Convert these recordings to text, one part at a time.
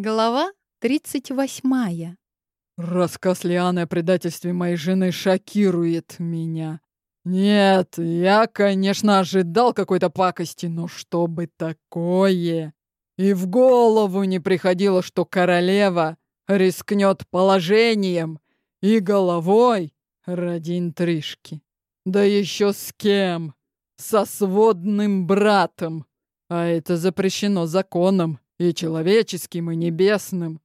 Глава 38. Рассказ Лианы о предательстве моей жены шокирует меня. Нет, я, конечно, ожидал какой-то пакости, но чтобы такое... И в голову не приходило, что королева рискнет положением и головой ради интрижки. Да еще с кем? Со сводным братом. А это запрещено законом и человеческим, и небесным.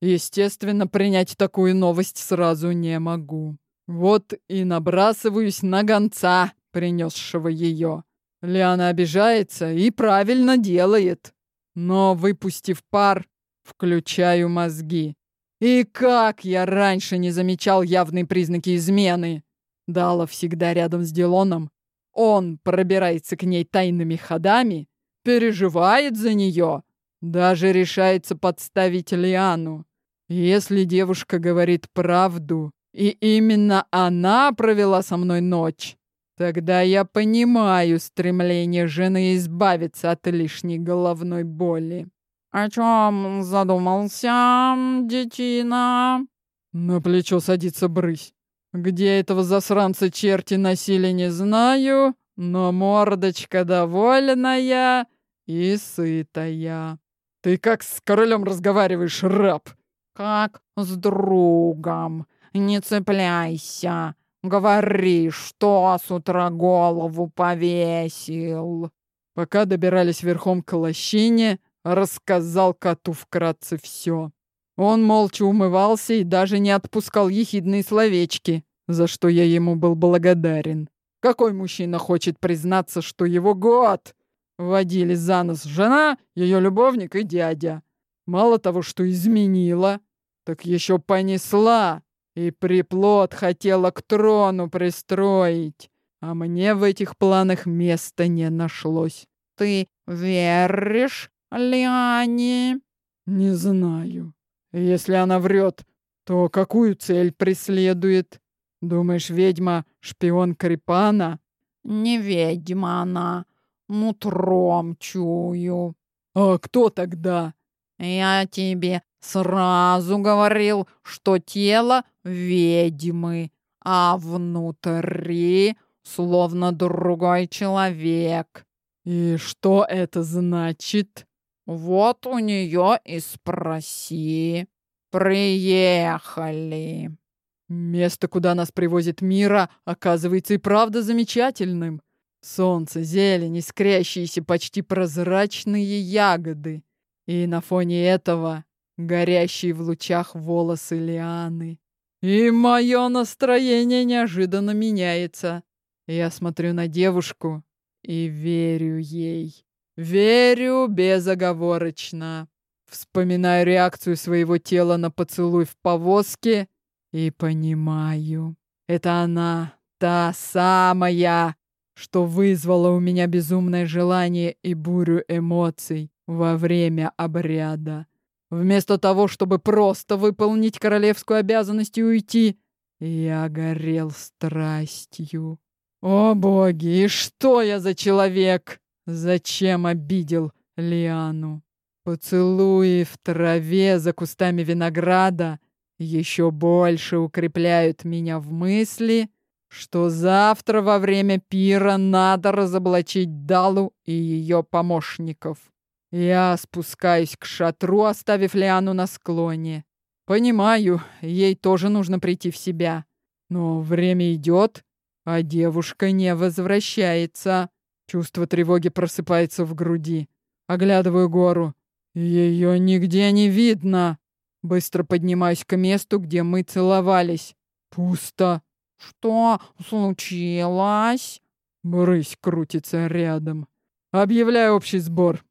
Естественно, принять такую новость сразу не могу. Вот и набрасываюсь на гонца, принесшего ее. Лиана обижается и правильно делает. Но, выпустив пар, включаю мозги. И как я раньше не замечал явные признаки измены. Дала всегда рядом с Дилоном. Он пробирается к ней тайными ходами, переживает за нее, даже решается подставить Лиану. Если девушка говорит правду, и именно она провела со мной ночь, тогда я понимаю стремление жены избавиться от лишней головной боли. «О чем задумался, детина?» На плечо садится брысь. Где этого засранца черти носили, не знаю, но мордочка довольная и сытая. Ты как с королем разговариваешь, раб? Как с другом. Не цепляйся. Говори, что с утра голову повесил. Пока добирались верхом к лощине, рассказал коту вкратце все. Он молча умывался и даже не отпускал ехидные словечки, за что я ему был благодарен. Какой мужчина хочет признаться, что его год Водили за нос жена, ее любовник и дядя. Мало того, что изменила, так еще понесла и приплод хотела к трону пристроить. А мне в этих планах места не нашлось. Ты веришь Лиане? Не знаю. Если она врет, то какую цель преследует? Думаешь, ведьма — шпион Крипана? Не ведьма она, нутром чую. А кто тогда? Я тебе сразу говорил, что тело ведьмы, а внутри словно другой человек. И что это значит? Вот у нее и спроси. Приехали. Место, куда нас привозит Мира, оказывается и правда замечательным. Солнце, зелень, искрящиеся почти прозрачные ягоды. И на фоне этого горящие в лучах волосы лианы. И мое настроение неожиданно меняется. Я смотрю на девушку и верю ей. Верю безоговорочно. Вспоминаю реакцию своего тела на поцелуй в повозке и понимаю. Это она, та самая, что вызвало у меня безумное желание и бурю эмоций во время обряда. Вместо того, чтобы просто выполнить королевскую обязанность и уйти, я горел страстью. О боги, и что я за человек? Зачем обидел Лиану? Поцелуи в траве за кустами винограда еще больше укрепляют меня в мысли, что завтра во время пира надо разоблачить Далу и ее помощников. Я спускаюсь к шатру, оставив Лиану на склоне. Понимаю, ей тоже нужно прийти в себя. Но время идет, а девушка не возвращается. Чувство тревоги просыпается в груди. Оглядываю гору. Ее нигде не видно. Быстро поднимаюсь к месту, где мы целовались. Пусто. «Что случилось?» Брысь крутится рядом. «Объявляю общий сбор».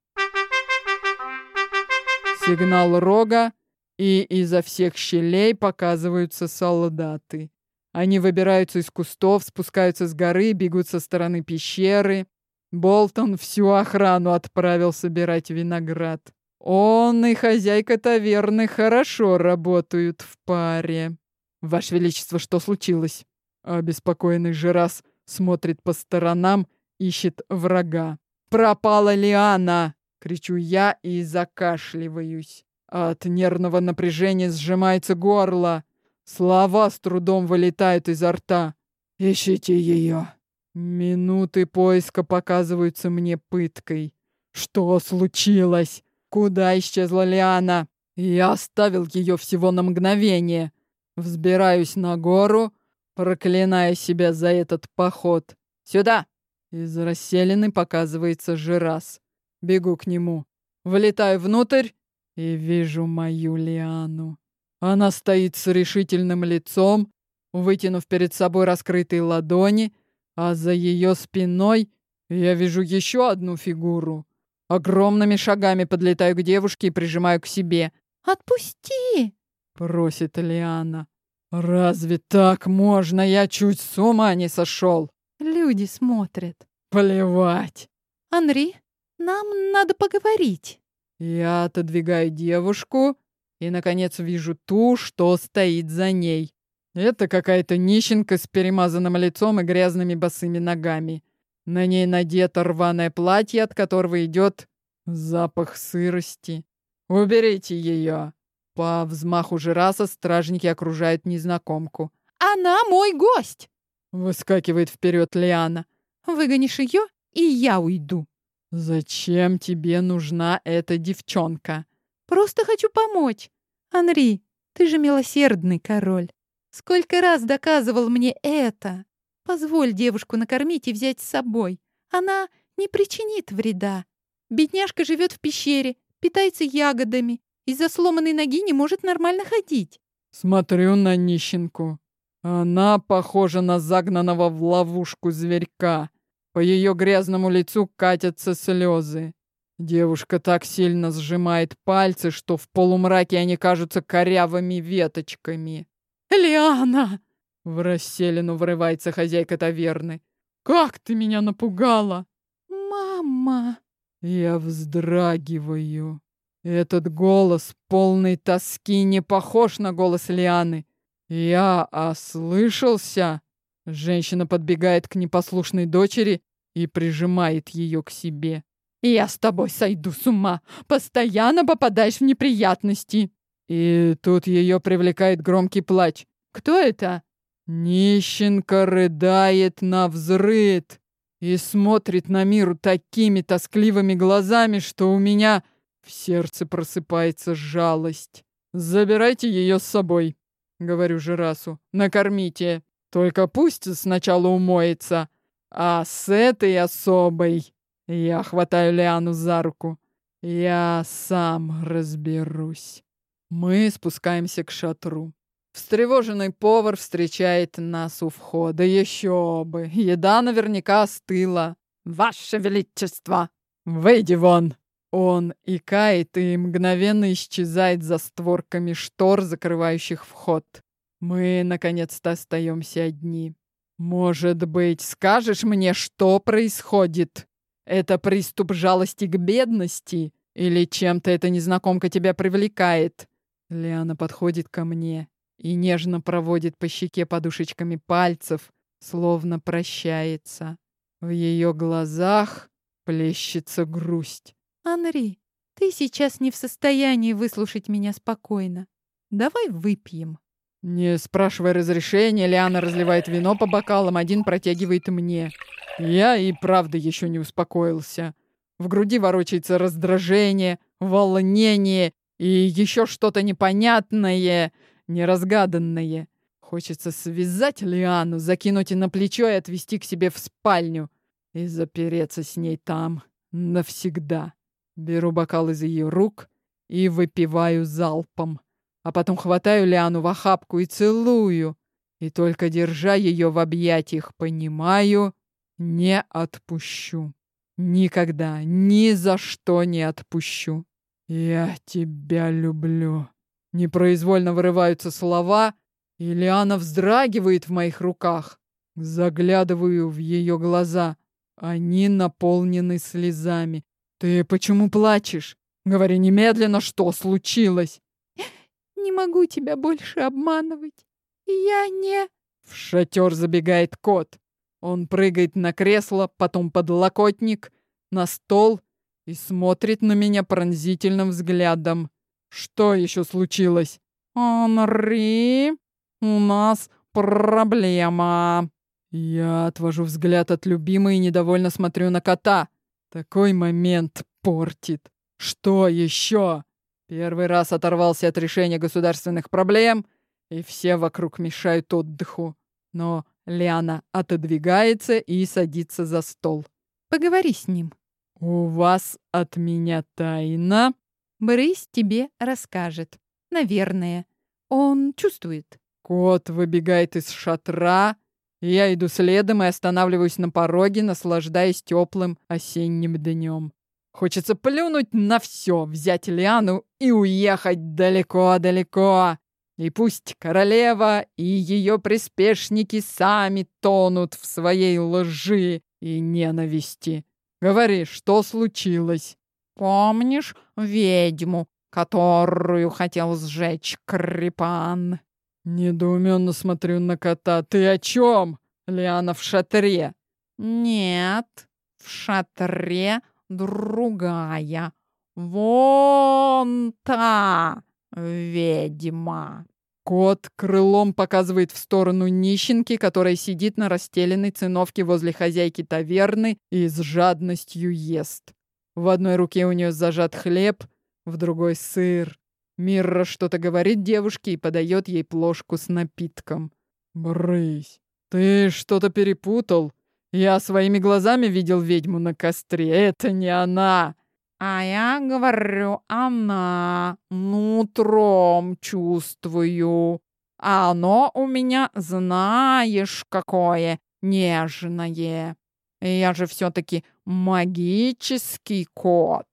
Сигнал рога, и изо всех щелей показываются солдаты. Они выбираются из кустов, спускаются с горы, бегут со стороны пещеры. Болтон всю охрану отправил собирать виноград. Он и хозяйка таверны хорошо работают в паре. Ваше Величество, что случилось? Обеспокоенный Жирас смотрит по сторонам, ищет врага. «Пропала ли она?» — кричу я и закашливаюсь. От нервного напряжения сжимается горло. Слова с трудом вылетают изо рта. «Ищите ее!» Минуты поиска показываются мне пыткой. Что случилось? Куда исчезла Лиана? Я оставил ее всего на мгновение. Взбираюсь на гору, проклиная себя за этот поход. «Сюда!» Из расселены показывается Жирас. Бегу к нему. Влетаю внутрь и вижу мою Лиану. Она стоит с решительным лицом, вытянув перед собой раскрытые ладони, а за ее спиной я вижу еще одну фигуру. Огромными шагами подлетаю к девушке и прижимаю к себе. «Отпусти!» — просит Лиана. «Разве так можно? Я чуть с ума не сошел!» Люди смотрят. «Плевать!» «Анри, нам надо поговорить!» Я отодвигаю девушку и, наконец, вижу ту, что стоит за ней. Это какая-то нищенка с перемазанным лицом и грязными босыми ногами. На ней надето рваное платье, от которого идет запах сырости. «Уберите ее!» По взмаху жираса стражники окружают незнакомку. «Она мой гость!» Выскакивает вперед Лиана. «Выгонишь ее, и я уйду». «Зачем тебе нужна эта девчонка?» «Просто хочу помочь. Анри, ты же милосердный король. Сколько раз доказывал мне это? Позволь девушку накормить и взять с собой. Она не причинит вреда. Бедняжка живет в пещере, питается ягодами. Из-за сломанной ноги не может нормально ходить. Смотрю на нищенку. Она похожа на загнанного в ловушку зверька. По ее грязному лицу катятся слезы. Девушка так сильно сжимает пальцы, что в полумраке они кажутся корявыми веточками. «Лиана!» — в расселину врывается хозяйка таверны. «Как ты меня напугала!» «Мама!» Я вздрагиваю. Этот голос, полный тоски, не похож на голос Лианы. Я ослышался. Женщина подбегает к непослушной дочери и прижимает ее к себе. «Я с тобой сойду с ума. Постоянно попадаешь в неприятности». И тут ее привлекает громкий плач. «Кто это?» Нищенка рыдает на взрыд и смотрит на миру такими тоскливыми глазами, что у меня в сердце просыпается жалость. «Забирайте ее с собой», — говорю Жирасу. «Накормите. Только пусть сначала умоется. А с этой особой...» Я хватаю Лиану за руку. «Я сам разберусь». Мы спускаемся к шатру. Встревоженный повар встречает нас у входа. Еще бы. Еда наверняка остыла. «Ваше Величество!» «Выйди вон!» Он икает и мгновенно исчезает за створками штор, закрывающих вход. Мы, наконец-то, остаемся одни. «Может быть, скажешь мне, что происходит? Это приступ жалости к бедности? Или чем-то эта незнакомка тебя привлекает?» Лиана подходит ко мне и нежно проводит по щеке подушечками пальцев, словно прощается. В ее глазах плещется грусть. «Анри, ты сейчас не в состоянии выслушать меня спокойно. Давай выпьем». Не спрашивая разрешения, Лиана разливает вино по бокалам, один протягивает мне. Я и правда еще не успокоился. В груди ворочается раздражение, волнение и еще что-то непонятное, неразгаданное. Хочется связать Лиану, закинуть на плечо и отвезти к себе в спальню. И запереться с ней там навсегда. Беру бокал из ее рук и выпиваю залпом. А потом хватаю Лиану в охапку и целую. И только держа ее в объятиях, понимаю, не отпущу. Никогда, ни за что не отпущу. «Я тебя люблю». Непроизвольно вырываются слова, и Лиана вздрагивает в моих руках. Заглядываю в ее глаза. Они наполнены слезами. «Ты почему плачешь? Говори немедленно, что случилось!» «Не могу тебя больше обманывать. Я не...» В шатер забегает кот. Он прыгает на кресло, потом под локотник, на стол и смотрит на меня пронзительным взглядом. Что еще случилось? Анри, у нас проблема. Я отвожу взгляд от любимой и недовольно смотрю на кота. Такой момент портит. Что еще? Первый раз оторвался от решения государственных проблем, и все вокруг мешают отдыху. Но Лиана отодвигается и садится за стол. Поговори с ним. «У вас от меня тайна?» Брысь тебе расскажет. Наверное. Он чувствует. Кот выбегает из шатра. Я иду следом и останавливаюсь на пороге, наслаждаясь теплым осенним днем. Хочется плюнуть на все, взять Лиану и уехать далеко-далеко. И пусть королева и ее приспешники сами тонут в своей лжи и ненависти. Говори, что случилось? Помнишь ведьму, которую хотел сжечь Крипан? Недоуменно смотрю на кота. Ты о чем? Лиана в шатре. Нет, в шатре другая. Вон та ведьма. Кот крылом показывает в сторону нищенки, которая сидит на расстеленной циновке возле хозяйки таверны и с жадностью ест. В одной руке у нее зажат хлеб, в другой — сыр. Мирра что-то говорит девушке и подает ей плошку с напитком. «Брысь, ты что-то перепутал. Я своими глазами видел ведьму на костре. Это не она!» А я говорю, она нутром чувствую. А оно у меня, знаешь, какое нежное. Я же все-таки магический кот.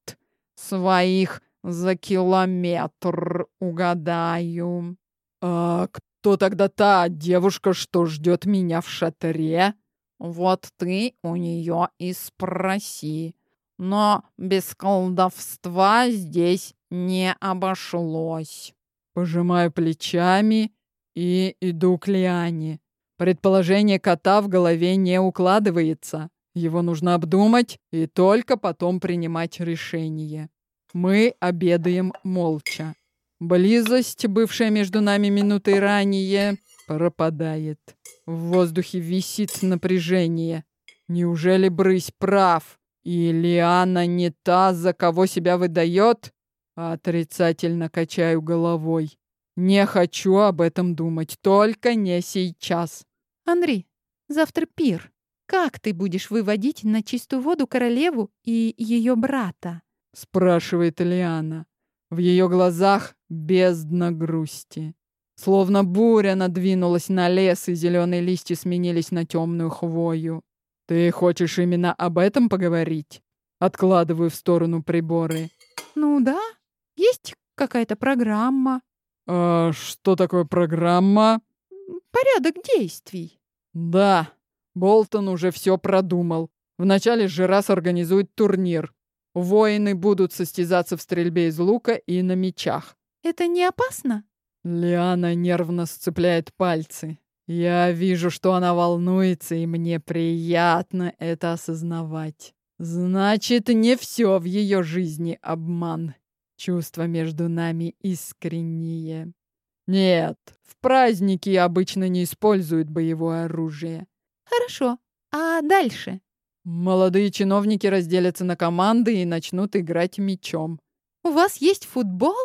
Своих за километр угадаю. А кто тогда та девушка, что ждет меня в шатре? Вот ты у нее и спроси но без колдовства здесь не обошлось. Пожимаю плечами и иду к Лиане. Предположение кота в голове не укладывается. Его нужно обдумать и только потом принимать решение. Мы обедаем молча. Близость, бывшая между нами минутой ранее, пропадает. В воздухе висит напряжение. Неужели брысь прав? Или она не та, за кого себя выдает? Отрицательно качаю головой. Не хочу об этом думать, только не сейчас. Анри, завтра пир. Как ты будешь выводить на чистую воду королеву и ее брата? Спрашивает Лиана. В ее глазах бездна грусти. Словно буря надвинулась на лес, и зеленые листья сменились на темную хвою. «Ты хочешь именно об этом поговорить?» Откладываю в сторону приборы. «Ну да, есть какая-то программа». «А что такое программа?» «Порядок действий». «Да, Болтон уже все продумал. Вначале Жирас организует турнир. Воины будут состязаться в стрельбе из лука и на мечах. Это не опасно? Лиана нервно сцепляет пальцы. Я вижу, что она волнуется, и мне приятно это осознавать. Значит, не все в ее жизни обман. Чувства между нами искренние. Нет, в праздники обычно не используют боевое оружие. Хорошо. А дальше? Молодые чиновники разделятся на команды и начнут играть мечом. У вас есть футбол?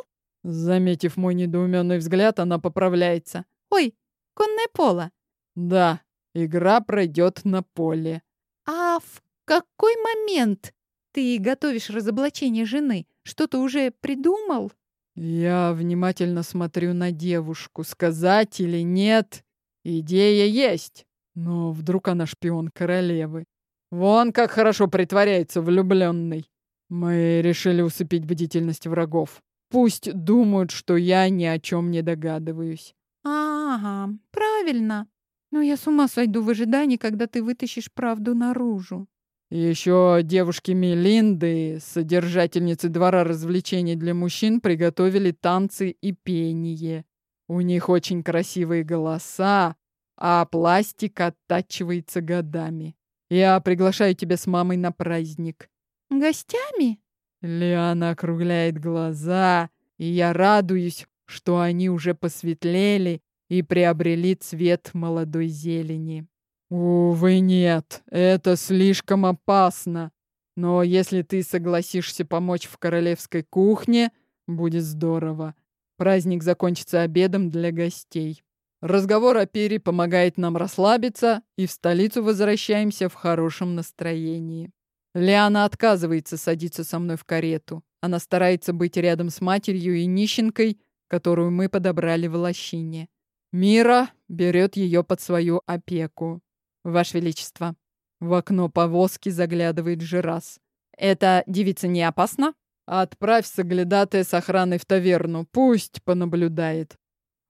Заметив мой недоуменный взгляд, она поправляется. Ой, Конное поло? Да, игра пройдет на поле. А в какой момент ты готовишь разоблачение жены? Что-то уже придумал? Я внимательно смотрю на девушку. Сказать или нет? Идея есть. Но вдруг она шпион королевы. Вон как хорошо притворяется влюбленный. Мы решили усыпить бдительность врагов. Пусть думают, что я ни о чем не догадываюсь. Ага, правильно. Но я с ума сойду в ожидании, когда ты вытащишь правду наружу. Еще девушки Мелинды, содержательницы двора развлечений для мужчин, приготовили танцы и пение. У них очень красивые голоса, а пластик оттачивается годами. Я приглашаю тебя с мамой на праздник. Гостями? Лиана округляет глаза и я радуюсь, что они уже посветлели и приобрели цвет молодой зелени. Увы, нет, это слишком опасно. Но если ты согласишься помочь в королевской кухне, будет здорово. Праздник закончится обедом для гостей. Разговор о пире помогает нам расслабиться, и в столицу возвращаемся в хорошем настроении. Лиана отказывается садиться со мной в карету. Она старается быть рядом с матерью и нищенкой, которую мы подобрали в лощине. Мира берет ее под свою опеку. Ваше Величество. В окно повозки заглядывает Жирас. «Эта девица не опасна?» «Отправь соглядатая с охраной в таверну. Пусть понаблюдает.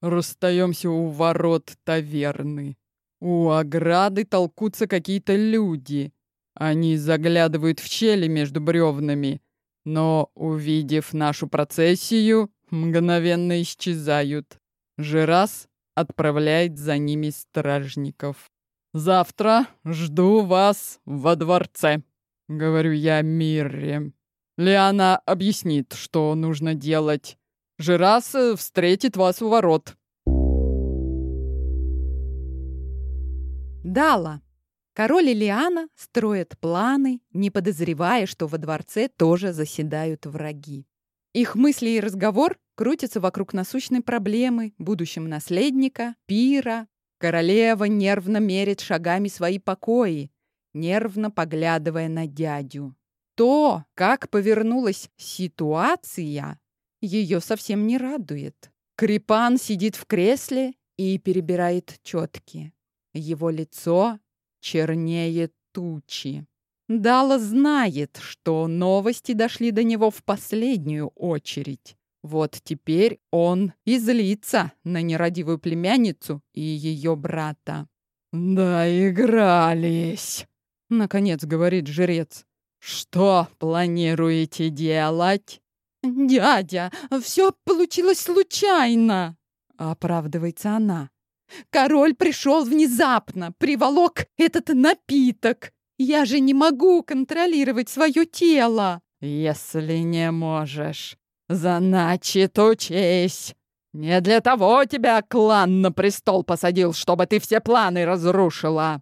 Расстаемся у ворот таверны. У ограды толкутся какие-то люди. Они заглядывают в щели между бревнами, но, увидев нашу процессию, мгновенно исчезают. Жирас отправляет за ними стражников. «Завтра жду вас во дворце», — говорю я Мирре. Лиана объяснит, что нужно делать. Жирас э, встретит вас у ворот. Дала. Король Лиана строят планы, не подозревая, что во дворце тоже заседают враги. Их мысли и разговор крутятся вокруг насущной проблемы, будущем наследника, пира. Королева нервно мерит шагами свои покои, нервно поглядывая на дядю. То, как повернулась ситуация, ее совсем не радует. Крипан сидит в кресле и перебирает четки. Его лицо чернее тучи. Дала знает, что новости дошли до него в последнюю очередь. Вот теперь он и злится на нерадивую племянницу и ее брата. «Доигрались!» — наконец говорит жрец. «Что планируете делать?» «Дядя, все получилось случайно!» — оправдывается она. «Король пришел внезапно, приволок этот напиток. Я же не могу контролировать свое тело!» «Если не можешь, значит, учись!» «Не для того тебя клан на престол посадил, чтобы ты все планы разрушила!»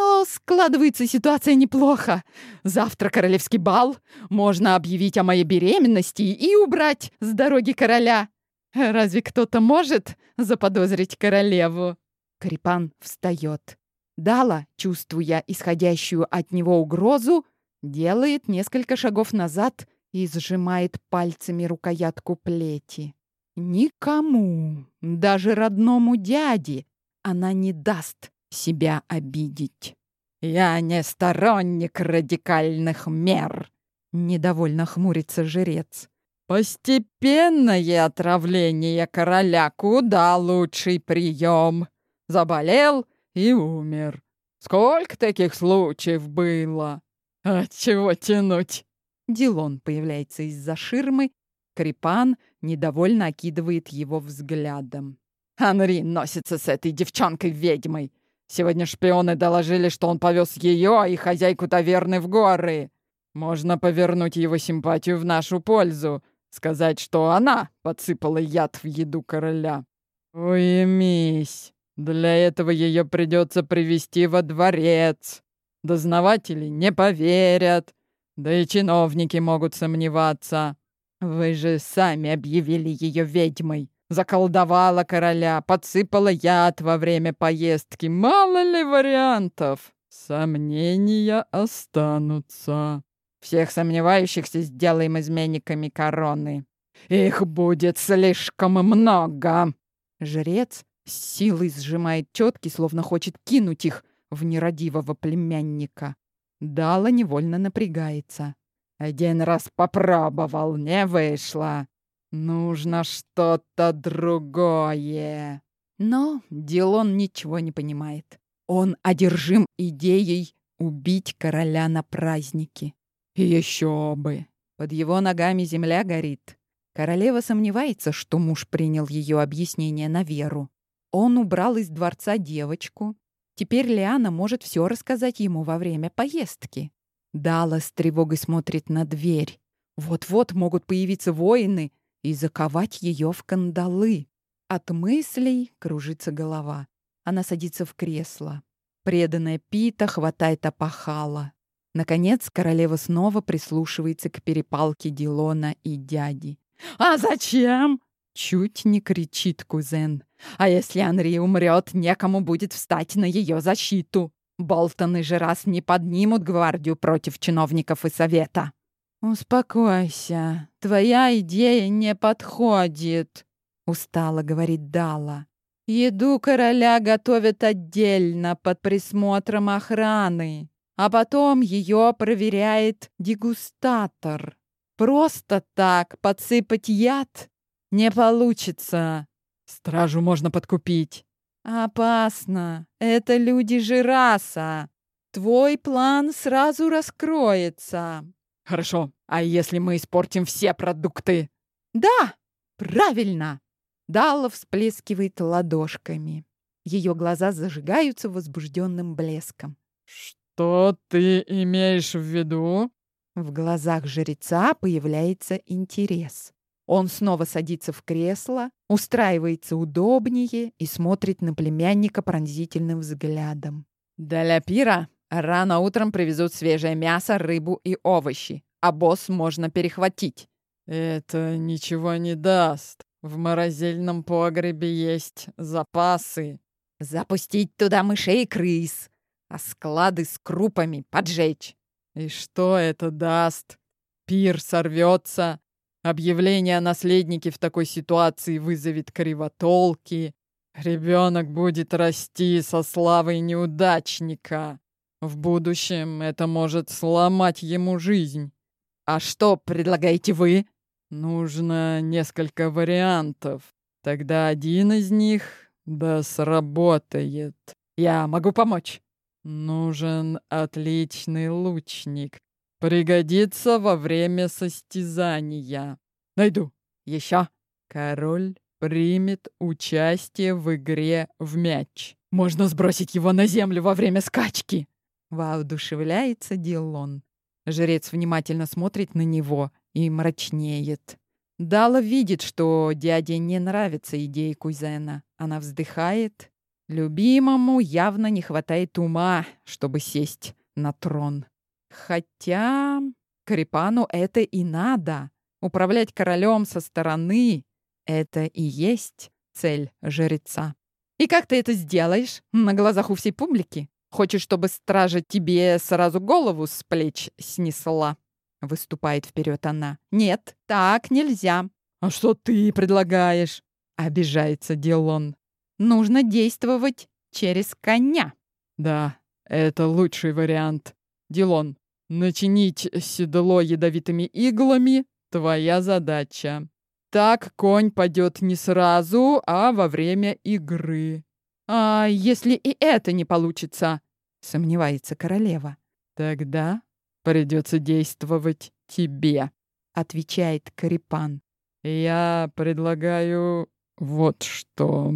Но складывается ситуация неплохо. Завтра королевский бал. Можно объявить о моей беременности и убрать с дороги короля. Разве кто-то может заподозрить королеву? Крипан встает. Дала, чувствуя исходящую от него угрозу, делает несколько шагов назад и сжимает пальцами рукоятку плети. Никому, даже родному дяде, она не даст себя обидеть. «Я не сторонник радикальных мер», — недовольно хмурится жрец. «Постепенное отравление короля куда лучший прием. Заболел и умер. Сколько таких случаев было? От чего тянуть?» Дилон появляется из-за ширмы. Крипан недовольно окидывает его взглядом. «Анри носится с этой девчонкой-ведьмой. Сегодня шпионы доложили, что он повез ее и хозяйку таверны в горы. Можно повернуть его симпатию в нашу пользу, сказать, что она подсыпала яд в еду короля. Уймись. Для этого ее придется привести во дворец. Дознаватели не поверят, да и чиновники могут сомневаться. Вы же сами объявили ее ведьмой. Заколдовала короля, подсыпала яд во время поездки. Мало ли вариантов. Сомнения останутся. Всех сомневающихся сделаем изменниками короны. Их будет слишком много. Жрец с силой сжимает четки, словно хочет кинуть их в нерадивого племянника. Дала невольно напрягается. Один раз попробовал, не вышло. Нужно что-то другое. Но Дилон ничего не понимает. Он одержим идеей убить короля на празднике. Еще бы. Под его ногами земля горит. Королева сомневается, что муж принял ее объяснение на веру. Он убрал из дворца девочку. Теперь Лиана может все рассказать ему во время поездки. Дала с тревогой смотрит на дверь. Вот-вот могут появиться воины и заковать ее в кандалы. От мыслей кружится голова. Она садится в кресло. Преданная Пита хватает опахала. Наконец королева снова прислушивается к перепалке Дилона и дяди. «А зачем?» — чуть не кричит кузен. «А если Анри умрет, некому будет встать на ее защиту. Болтоны же раз не поднимут гвардию против чиновников и совета». «Успокойся, твоя идея не подходит», — устало говорит Дала. «Еду короля готовят отдельно под присмотром охраны, а потом ее проверяет дегустатор. Просто так подсыпать яд не получится. Стражу можно подкупить. Опасно. Это люди Жираса. Твой план сразу раскроется. Хорошо. А если мы испортим все продукты? Да, правильно. Дала всплескивает ладошками. Ее глаза зажигаются возбужденным блеском. Что ты имеешь в виду? В глазах жреца появляется интерес. Он снова садится в кресло, устраивается удобнее и смотрит на племянника пронзительным взглядом. «Для пира рано утром привезут свежее мясо, рыбу и овощи, а босс можно перехватить». «Это ничего не даст. В морозильном погребе есть запасы». «Запустить туда мышей и крыс, а склады с крупами поджечь». «И что это даст? Пир сорвется, Объявление о наследнике в такой ситуации вызовет кривотолки. Ребенок будет расти со славой неудачника. В будущем это может сломать ему жизнь. А что предлагаете вы? Нужно несколько вариантов. Тогда один из них да сработает. Я могу помочь. Нужен отличный лучник, Пригодится во время состязания. Найду. Еще. Король примет участие в игре в мяч. Можно сбросить его на землю во время скачки. Воодушевляется Дилон. Жрец внимательно смотрит на него и мрачнеет. Дала видит, что дяде не нравится идея кузена. Она вздыхает. Любимому явно не хватает ума, чтобы сесть на трон. Хотя Карипану это и надо. Управлять королем со стороны — это и есть цель жреца. И как ты это сделаешь? На глазах у всей публики? Хочешь, чтобы стража тебе сразу голову с плеч снесла? Выступает вперед она. Нет, так нельзя. А что ты предлагаешь? Обижается Дилон. Нужно действовать через коня. Да, это лучший вариант. Дилон, Начинить седло ядовитыми иглами — твоя задача. Так конь падет не сразу, а во время игры. А если и это не получится? Сомневается королева. Тогда придется действовать тебе, отвечает Карипан. Я предлагаю вот что.